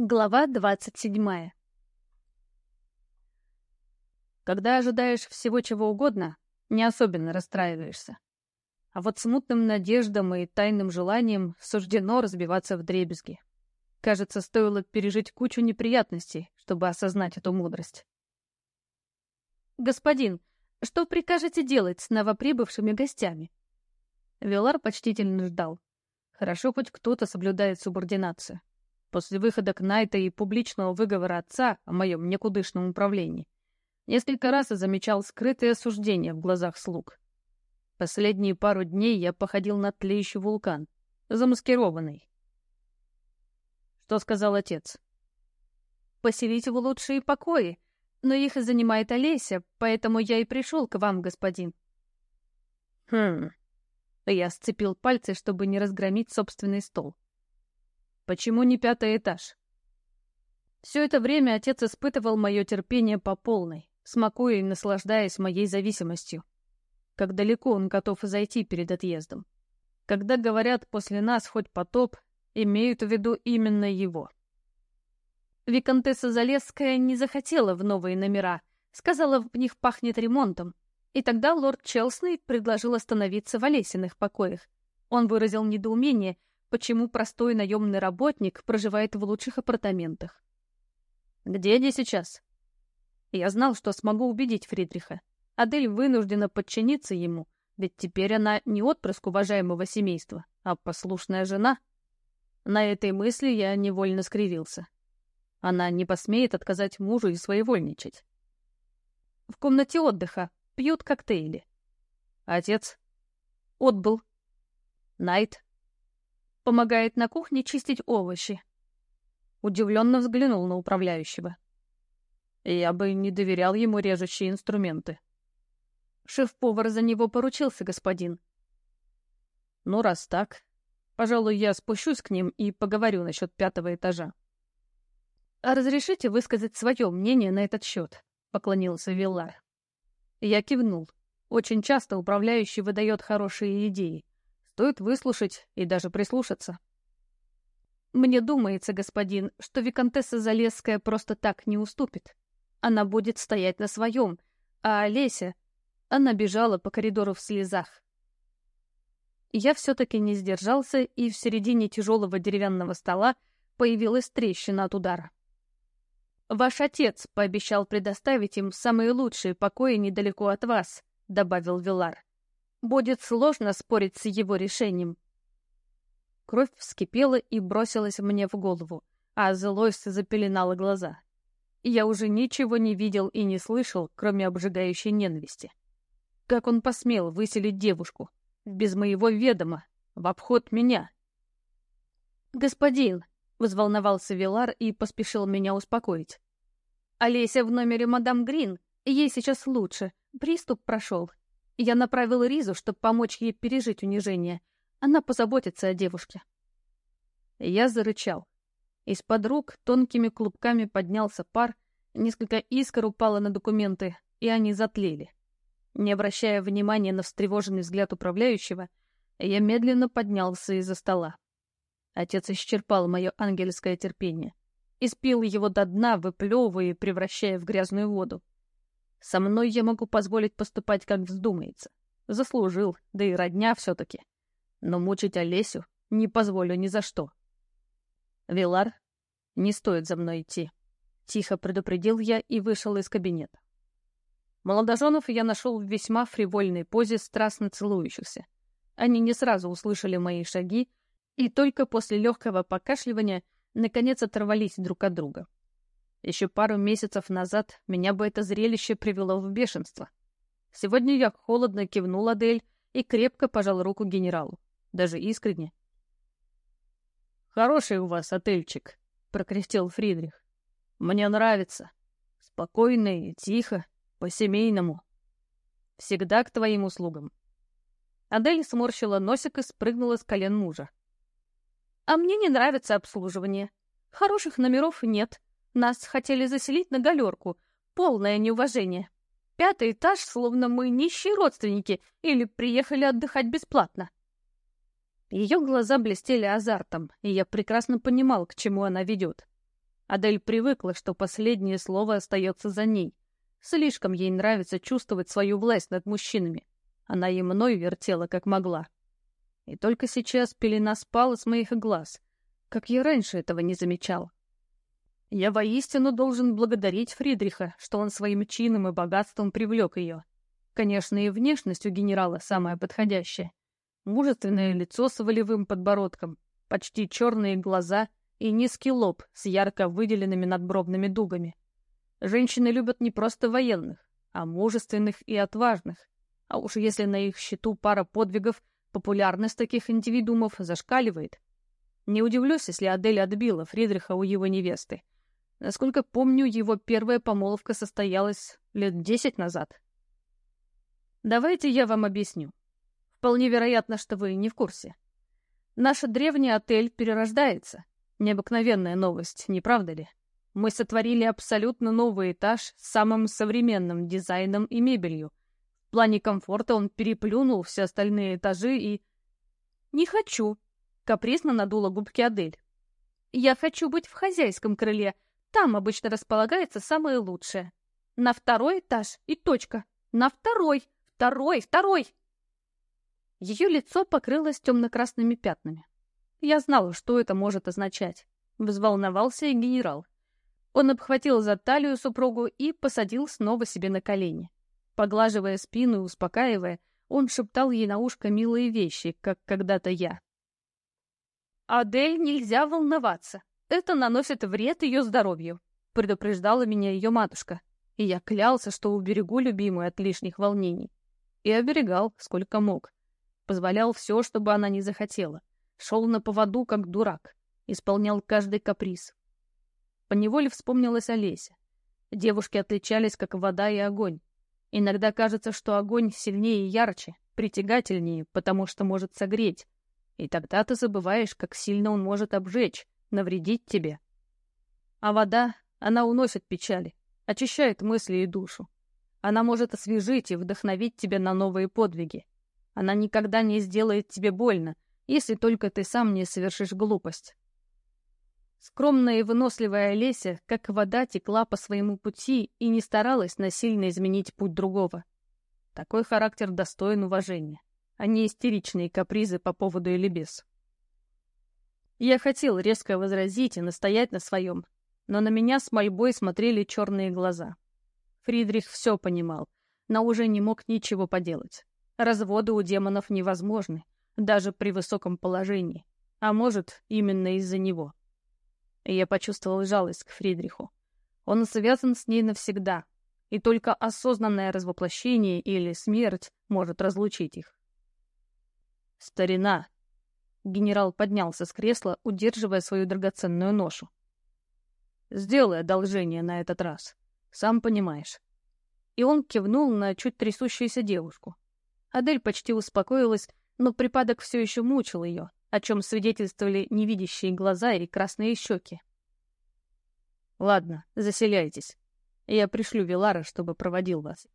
Глава двадцать седьмая Когда ожидаешь всего чего угодно, не особенно расстраиваешься. А вот смутным надеждам и тайным желаниям суждено разбиваться в дребезги. Кажется, стоило пережить кучу неприятностей, чтобы осознать эту мудрость. «Господин, что прикажете делать с новоприбывшими гостями?» Вилар почтительно ждал. Хорошо, хоть кто-то соблюдает субординацию. После выхода Кнайта и публичного выговора отца о моем никудышном управлении несколько раз я замечал скрытые осуждения в глазах слуг. Последние пару дней я походил на тлеющий вулкан, замаскированный. Что сказал отец? «Поселить в лучшие покои, но их занимает Олеся, поэтому я и пришел к вам, господин». «Хм...» Я сцепил пальцы, чтобы не разгромить собственный стол. Почему не пятый этаж? Все это время отец испытывал мое терпение по полной, смакуя и наслаждаясь моей зависимостью. Как далеко он готов зайти перед отъездом. Когда говорят «после нас хоть потоп», имеют в виду именно его. Викантесса Залесская не захотела в новые номера, сказала, в них пахнет ремонтом. И тогда лорд Челсный предложил остановиться в Олесиных покоях. Он выразил недоумение почему простой наемный работник проживает в лучших апартаментах. Где они сейчас? Я знал, что смогу убедить Фридриха. Адель вынуждена подчиниться ему, ведь теперь она не отпрыск уважаемого семейства, а послушная жена. На этой мысли я невольно скривился. Она не посмеет отказать мужу и своевольничать. В комнате отдыха пьют коктейли. Отец отбыл. Найт Помогает на кухне чистить овощи. Удивленно взглянул на управляющего. Я бы не доверял ему режущие инструменты. Шеф-повар за него поручился, господин. Ну, раз так, пожалуй, я спущусь к ним и поговорю насчет пятого этажа. «А разрешите высказать свое мнение на этот счет?» — поклонился Виллар. Я кивнул. Очень часто управляющий выдает хорошие идеи. Стоит выслушать и даже прислушаться. Мне думается, господин, что Викантесса Залесская просто так не уступит. Она будет стоять на своем, а Олеся... Она бежала по коридору в слезах. Я все-таки не сдержался, и в середине тяжелого деревянного стола появилась трещина от удара. «Ваш отец пообещал предоставить им самые лучшие покои недалеко от вас», — добавил Вилар. Будет сложно спорить с его решением. Кровь вскипела и бросилась мне в голову, а злость запеленала глаза. Я уже ничего не видел и не слышал, кроме обжигающей ненависти. Как он посмел выселить девушку, без моего ведома, в обход меня? «Господин!» — взволновался Вилар и поспешил меня успокоить. «Олеся в номере мадам Грин, ей сейчас лучше, приступ прошел, я направил Ризу, чтобы помочь ей пережить унижение. Она позаботится о девушке. Я зарычал. Из-под рук тонкими клубками поднялся пар, несколько искр упало на документы, и они затлели. Не обращая внимания на встревоженный взгляд управляющего, я медленно поднялся из-за стола. Отец исчерпал мое ангельское терпение. Испил его до дна, выплевывая и превращая в грязную воду. Со мной я могу позволить поступать, как вздумается. Заслужил, да и родня все-таки. Но мучить Олесю не позволю ни за что. Вилар, не стоит за мной идти. Тихо предупредил я и вышел из кабинета. Молодоженов я нашел в весьма фривольной позе страстно целующихся. Они не сразу услышали мои шаги, и только после легкого покашливания наконец оторвались друг от друга. Еще пару месяцев назад меня бы это зрелище привело в бешенство. Сегодня я холодно кивнул Адель и крепко пожал руку генералу. Даже искренне. «Хороший у вас отельчик», — прокряхтел Фридрих. «Мне нравится. Спокойно и тихо, по-семейному. Всегда к твоим услугам». Адель сморщила носик и спрыгнула с колен мужа. «А мне не нравится обслуживание. Хороших номеров нет, нас хотели заселить на галерку. Полное неуважение. Пятый этаж, словно мы нищие родственники или приехали отдыхать бесплатно. Ее глаза блестели азартом, и я прекрасно понимал, к чему она ведет. Адель привыкла, что последнее слово остается за ней. Слишком ей нравится чувствовать свою власть над мужчинами. Она и мной вертела, как могла. И только сейчас пелена спала с моих глаз, как я раньше этого не замечал. Я воистину должен благодарить Фридриха, что он своим чином и богатством привлек ее. Конечно, и внешность у генерала самая подходящая. Мужественное лицо с волевым подбородком, почти черные глаза и низкий лоб с ярко выделенными надбровными дугами. Женщины любят не просто военных, а мужественных и отважных. А уж если на их счету пара подвигов, популярность таких индивидуумов зашкаливает. Не удивлюсь, если Адель отбила Фридриха у его невесты. Насколько помню, его первая помолвка состоялась лет десять назад. Давайте я вам объясню. Вполне вероятно, что вы не в курсе. Наш древний отель перерождается. Необыкновенная новость, не правда ли? Мы сотворили абсолютно новый этаж с самым современным дизайном и мебелью. В плане комфорта он переплюнул все остальные этажи и... «Не хочу», — капризно надула губки Адель. «Я хочу быть в хозяйском крыле, там обычно располагается самое лучшее. На второй этаж и точка. На второй, второй, второй. Ее лицо покрылось темно-красными пятнами. Я знала, что это может означать. Взволновался и генерал. Он обхватил за талию супругу и посадил снова себе на колени. Поглаживая спину и успокаивая, он шептал ей на ушко милые вещи, как когда-то я. «Адель, нельзя волноваться. Это наносит вред ее здоровью, предупреждала меня ее матушка, и я клялся, что уберегу любимую от лишних волнений. И оберегал, сколько мог. Позволял все, чтобы она не захотела. Шел на поводу, как дурак. Исполнял каждый каприз. Поневоле вспомнилась Олеся. Девушки отличались, как вода и огонь. Иногда кажется, что огонь сильнее и ярче, притягательнее, потому что может согреть. И тогда ты забываешь, как сильно он может обжечь, навредить тебе. А вода, она уносит печали, очищает мысли и душу. Она может освежить и вдохновить тебя на новые подвиги. Она никогда не сделает тебе больно, если только ты сам не совершишь глупость. Скромная и выносливая Олеся, как вода, текла по своему пути и не старалась насильно изменить путь другого. Такой характер достоин уважения, а не истеричные капризы по поводу или без. Я хотел резко возразить и настоять на своем, но на меня с мольбой смотрели черные глаза. Фридрих все понимал, но уже не мог ничего поделать. Разводы у демонов невозможны, даже при высоком положении, а может, именно из-за него. Я почувствовал жалость к Фридриху. Он связан с ней навсегда, и только осознанное развоплощение или смерть может разлучить их. «Старина», Генерал поднялся с кресла, удерживая свою драгоценную ношу. «Сделай одолжение на этот раз. Сам понимаешь». И он кивнул на чуть трясущуюся девушку. Адель почти успокоилась, но припадок все еще мучил ее, о чем свидетельствовали невидящие глаза и красные щеки. «Ладно, заселяйтесь. Я пришлю Вилара, чтобы проводил вас».